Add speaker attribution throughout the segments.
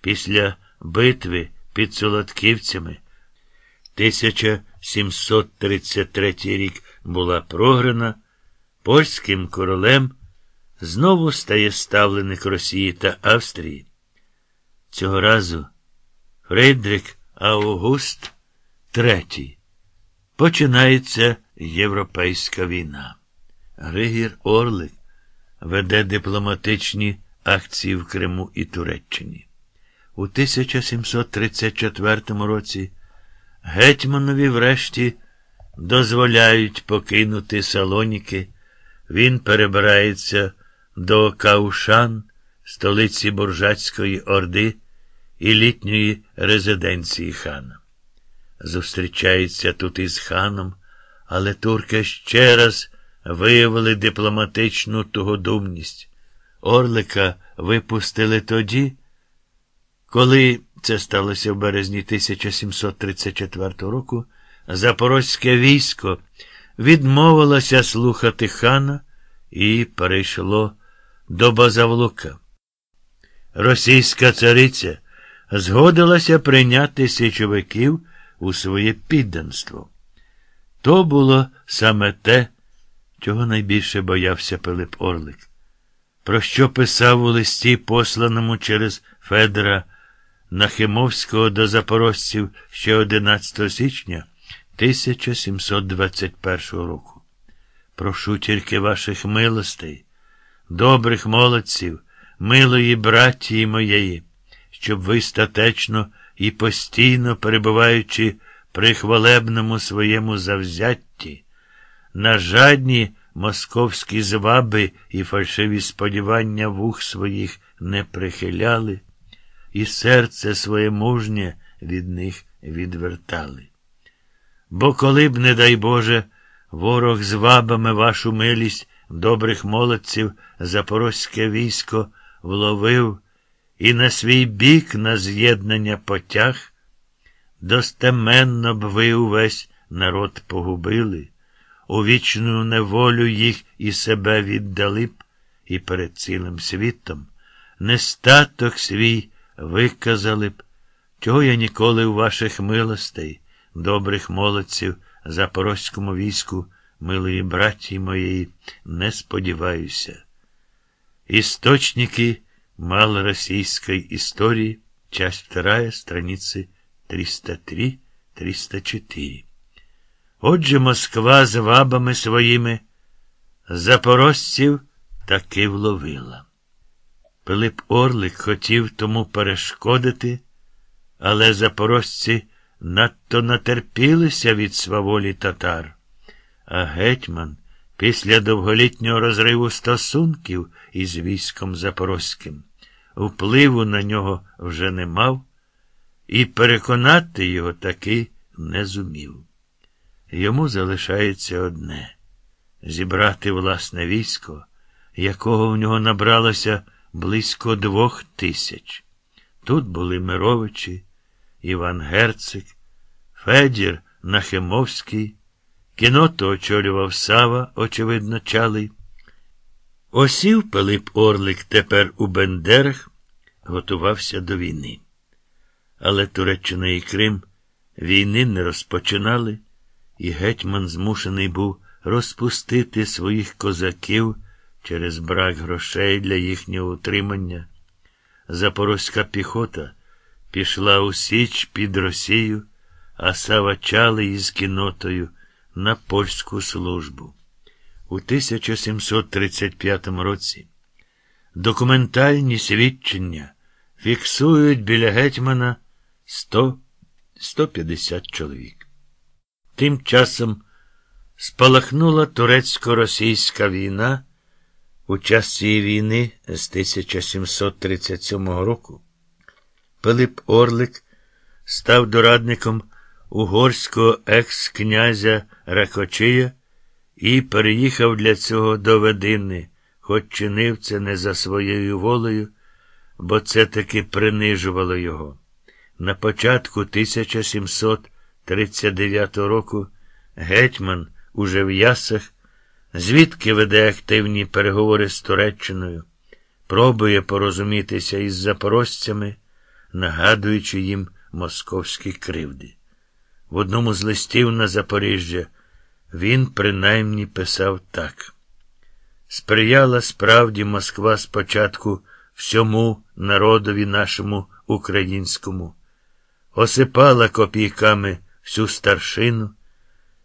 Speaker 1: після битви під Солодківцями 1733 рік була програна, польським королем знову стає ставленик Росії та Австрії. Цього разу Фридрик Аугуст III. Починається Європейська війна. Григір Орлик веде дипломатичні акції в Криму і Туреччині. У 1734 році гетьманові врешті дозволяють покинути Салоніки. Він перебирається до Каушан, столиці Буржацької Орди і літньої резиденції хана. Зустрічається тут із ханом, але турки ще раз виявили дипломатичну тугодумність. Орлика випустили тоді, коли це сталося в березні 1734 року, запорозьке військо відмовилося слухати хана і перейшло до Базавлука. Російська цариця згодилася прийняти січовиків у своє підданство. То було саме те, чого найбільше боявся Пилип Орлик, про що писав у листі, посланому через Федора Нахимовського до запорожців ще 11 січня 1721 року. Прошу тільки ваших милостей, добрих молодців, милої братії моєї, щоб ви статечно і постійно перебуваючи при хвалебному своєму завзятті, на жадні московські зваби і фальшиві сподівання вух своїх не прихиляли, і серце своє мужнє від них відвертали. Бо коли б, не дай Боже, ворог з вабами вашу милість добрих молодців запорозьке військо вловив і на свій бік на з'єднання потяг, достеменно б ви увесь народ погубили, у вічну неволю їх і себе віддали б, і перед цілим світом нестаток свій виказали б, чого я ніколи у ваших милостей, добрих молодців, запорозькому війську, милої браті моєї, не сподіваюся. Істочники малороссийской истории, часть вторая, страницы 303-304. Отже, Москва з вабами своїми запорожців таки вловила. Пилип Орлик хотів тому перешкодити, але запорожці надто натерпілися від сваволі татар, а гетьман після довголітнього розриву стосунків із військом Запорозьким впливу на нього вже не мав, і переконати його таки не зумів. Йому залишається одне зібрати власне військо, якого в нього набралося близько двох тисяч. Тут були Мировичі, Іван Герцик, Федір Нахимовський, кіноту очолював Сава, очевидно, чалий. Осів Пилип Орлик тепер у Бендерах готувався до війни. Але Туреччина і Крим війни не розпочинали, і гетьман змушений був розпустити своїх козаків через брак грошей для їхнього утримання. Запорозька піхота пішла у Січ під Росію, а Сава Чалий із кінотою на польську службу. У 1735 році документальні свідчення фіксують біля гетьмана 100-150 чоловік. Тим часом спалахнула турецько-російська війна. У час цієї війни з 1737 року Пилип Орлик став дорадником угорського екс-князя Ракочия і переїхав для цього до Ведини, хоч чинив це не за своєю волею, бо це таки принижувало його. На початку 1739 року гетьман уже в Ясах, звідки веде активні переговори з Туреччиною, пробує порозумітися із запорожцями, нагадуючи їм московські кривди. В одному з листів на Запоріжжя він принаймні писав так. Сприяла справді Москва спочатку всьому народові нашому українському, осипала копійками всю старшину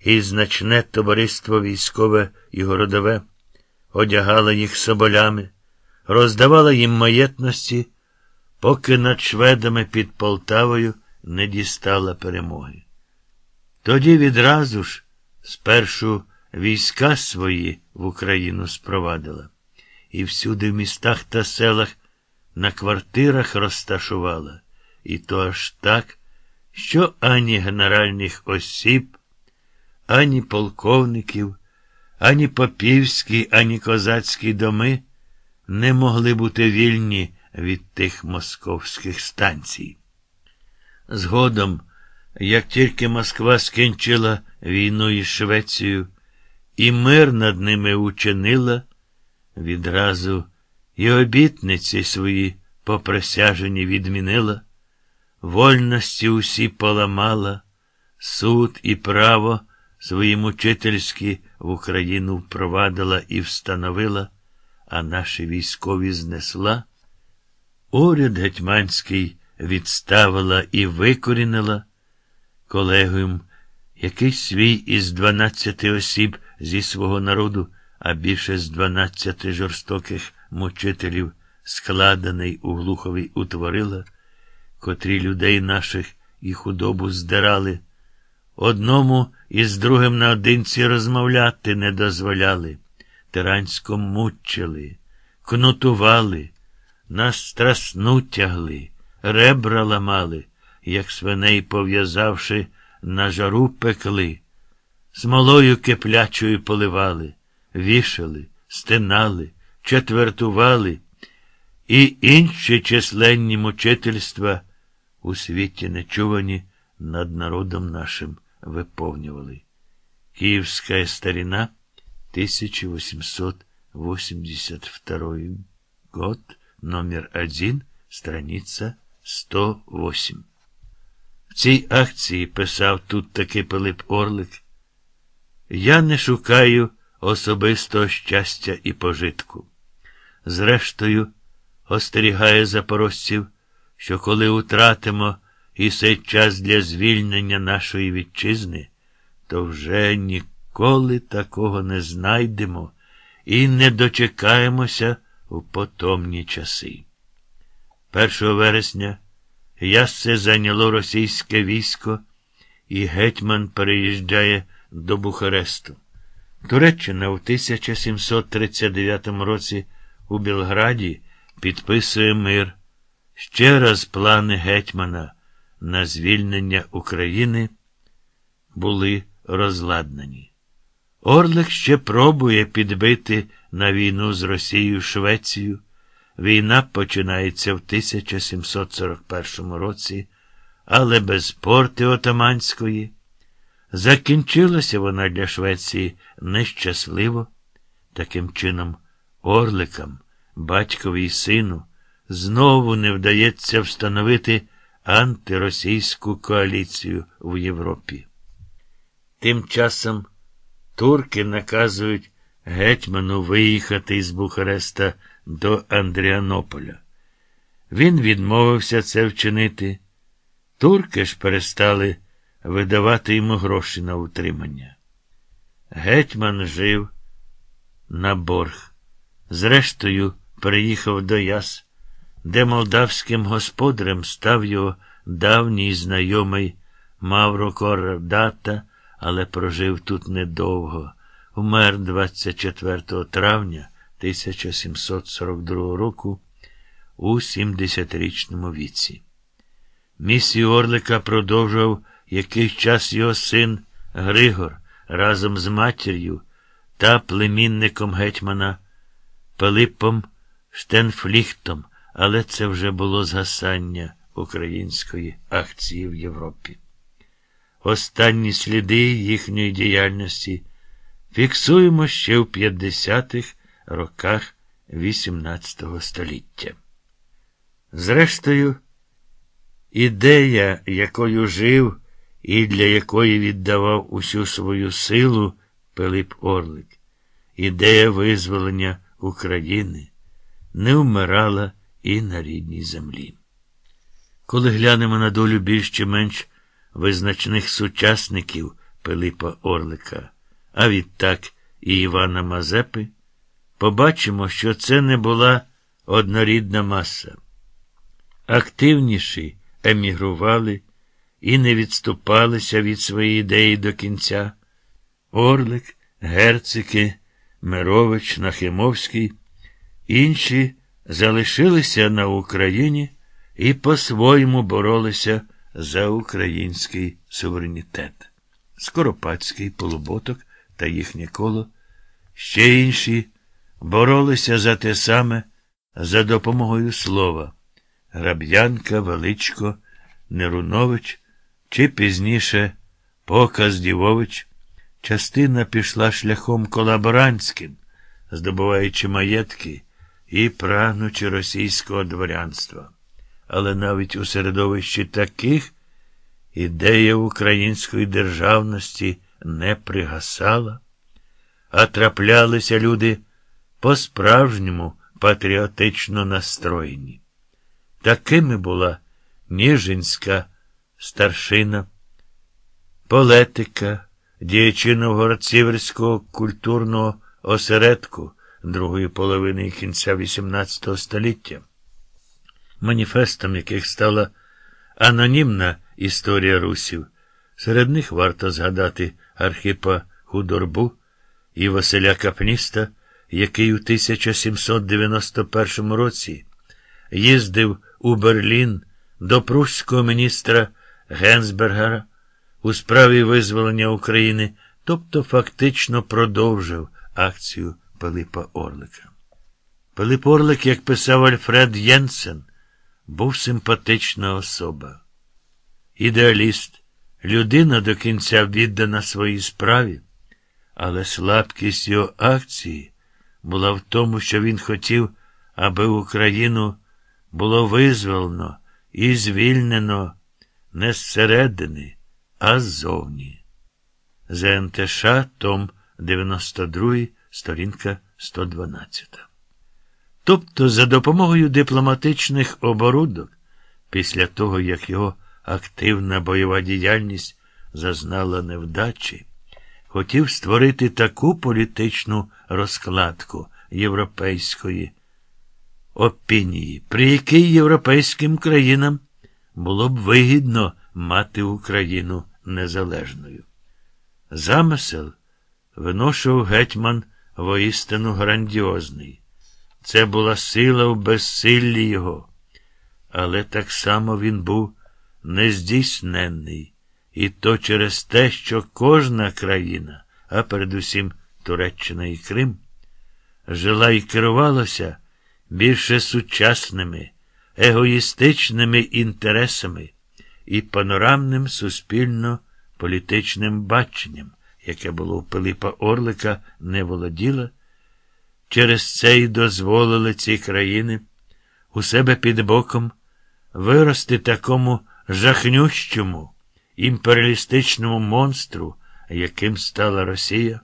Speaker 1: і значне товариство військове і городове, одягала їх соболями, роздавала їм маєтності, поки над шведами під Полтавою не дістала перемоги. Тоді відразу ж спершу війська свої в Україну спровадила, і всюди в містах та селах на квартирах розташувала, і то аж так, що ані генеральних осіб, ані полковників, ані попівські, ані козацькі доми не могли бути вільні від тих московських станцій. Згодом, як тільки Москва скінчила війну із Швецією і мир над ними учинила, відразу і обітниці свої поприсяжені відмінила, вольності усі поламала, суд і право свої мучительські в Україну впровадила і встановила, а наші військові знесла. Уряд гетьманський відставила і викорінила колегіум, який свій із дванадцяти осіб зі свого народу, а більше з дванадцяти жорстоких мучителів, складений у Глухові утворила, котрі людей наших і худобу здирали. Одному із другим наодинці розмовляти не дозволяли, тирансько мучили, кнутували, нас страсну тягли, ребра ламали, як свиней пов'язавши, на жару пекли, смолою киплячою поливали, вішали, стинали, четвертували. І інші численні мучительства у світі нечувані над народом нашим виповнювали. Київська старина 1882 год, номер 1, страниця 108. В цій акції писав тут таки Пилип Орлик. Я не шукаю особистого щастя і пожитку. Зрештою, остерігає запорожців, що коли утратимо і цей час для звільнення нашої вітчизни, то вже ніколи такого не знайдемо і не дочекаємося в потомні часи. 1 вересня ясце зайняло російське військо, і гетьман переїжджає до Бухаресту. Туреччина в 1739 році у Білграді підписує мир. Ще раз плани гетьмана на звільнення України були розладнані. Орлик ще пробує підбити на війну з Росією Швецію. Війна починається в 1741 році, але без порти Отаманської. Закінчилася вона для Швеції нещасливо. Таким чином, орликам, батькові й сину, знову не вдається встановити антиросійську коаліцію в Європі. Тим часом турки наказують гетьману виїхати із Бухареста до Андріанополя. Він відмовився це вчинити. Турки ж перестали видавати йому гроші на утримання. Гетьман жив на борг. Зрештою, приїхав до Яс, де молдавським господарем став його давній знайомий Мавро Кордата, але прожив тут недовго. Умер 24 травня 1742 року у 70-річному віці. Місію Орлика продовжував якийсь час його син Григор разом з матір'ю та племінником гетьмана Пилипом Штенфліхтом, але це вже було згасання української акції в Європі. Останні сліди їхньої діяльності фіксуємо ще в 50-х роках XVIII століття. Зрештою, Ідея, якою жив і для якої віддавав усю свою силу Пилип Орлик, ідея визволення України не вмирала і на рідній землі. Коли глянемо на долю більш чи менш визначних сучасників Пилипа Орлика, а відтак і Івана Мазепи, побачимо, що це не була однорідна маса. Активніші емігрували і не відступалися від своєї ідеї до кінця. Орлик, Герцики, Мирович, Нахимовський, інші залишилися на Україні і по-своєму боролися за український суверенітет. Скоропадський, Полуботок та їхнє коло, ще інші боролися за те саме за допомогою слова Граб'янка, Величко, Нерунович чи пізніше Показ Дівович. Частина пішла шляхом колаборантським, здобуваючи маєтки і прагнучи російського дворянства. Але навіть у середовищі таких ідея української державності не пригасала, а траплялися люди по-справжньому патріотично настроєні. Такими була Ніжинська старшина, полетика, діячі Новгород-Сіверського культурного осередку другої половини кінця XVIII століття, маніфестом яких стала анонімна історія русів. Серед них варто згадати Архипа Худорбу і Василя Капніста, який у 1791 році їздив у Берлін до прусського міністра Генсбергера у справі визволення України, тобто фактично продовжив акцію Пилипа Орлика. Пилип Орлик, як писав Альфред Єнсен, був симпатична особа, ідеаліст, людина до кінця віддана своїй справі, але слабкість його акції була в тому, що він хотів, аби Україну було визволено і звільнено не зсередини, а ззовні. ЗНТШ, Том 92, сторінка 112. Тобто, за допомогою дипломатичних оборудок, після того, як його активна бойова діяльність зазнала невдачі, хотів створити таку політичну розкладку європейської опінії, при якій європейським країнам було б вигідно мати Україну незалежною. Замисел виношував гетьман воістину грандіозний. Це була сила в безсиллі його, але так само він був нездійсненний, і то через те, що кожна країна, а передусім Туреччина і Крим, жила і керувалася більше сучасними, егоїстичними інтересами і панорамним суспільно-політичним баченням, яке було у Пилипа Орлика, не володіла, через це й дозволили ці країни у себе під боком вирости такому жахнющому, імперіалістичному монстру, яким стала Росія,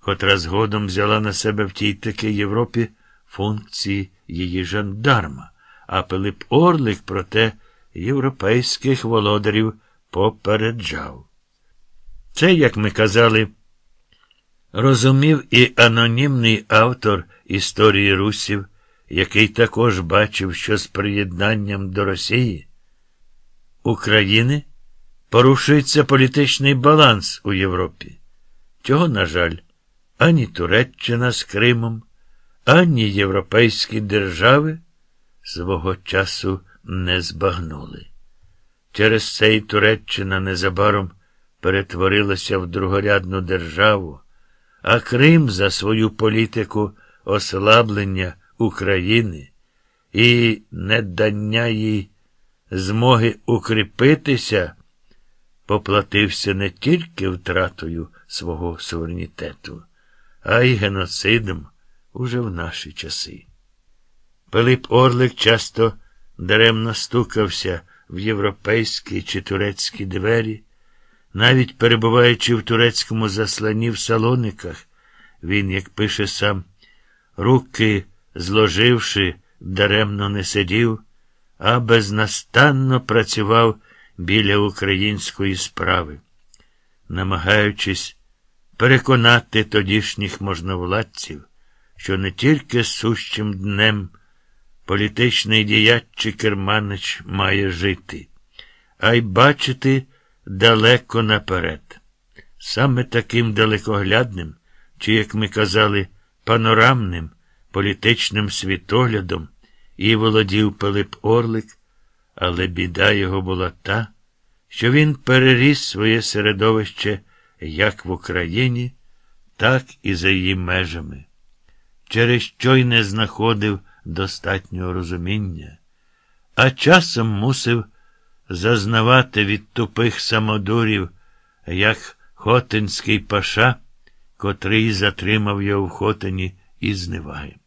Speaker 1: котра згодом взяла на себе в тій такій Європі функції її жандарма, а Пилип Орлик, проте, європейських володарів попереджав. Це, як ми казали, розумів і анонімний автор історії русів, який також бачив, що з приєднанням до Росії України порушується політичний баланс у Європі, чого, на жаль, ані Туреччина з Кримом, ані європейські держави свого часу не збагнули. Через це й Туреччина незабаром перетворилася в другорядну державу, а Крим за свою політику ослаблення України і недання їй змоги укріпитися, поплатився не тільки втратою свого суверенітету, а й геноцидом уже в наші часи. Пилип Орлик часто даремно стукався в європейські чи турецькі двері. Навіть перебуваючи в турецькому засланні в салониках, він, як пише сам, руки зложивши, даремно не сидів, а безнастанно працював біля української справи, намагаючись переконати тодішніх можновладців, що не тільки сущим днем політичний діяч чи керманич має жити, а й бачити далеко наперед. Саме таким далекоглядним, чи, як ми казали, панорамним політичним світоглядом і володів Пилип Орлик, але біда його була та, що він переріс своє середовище як в Україні, так і за її межами, через що й не знаходив достатнього розуміння, а часом мусив зазнавати від тупих самодурів, як Хотинський паша, котрий затримав його в Хотині із зневаги.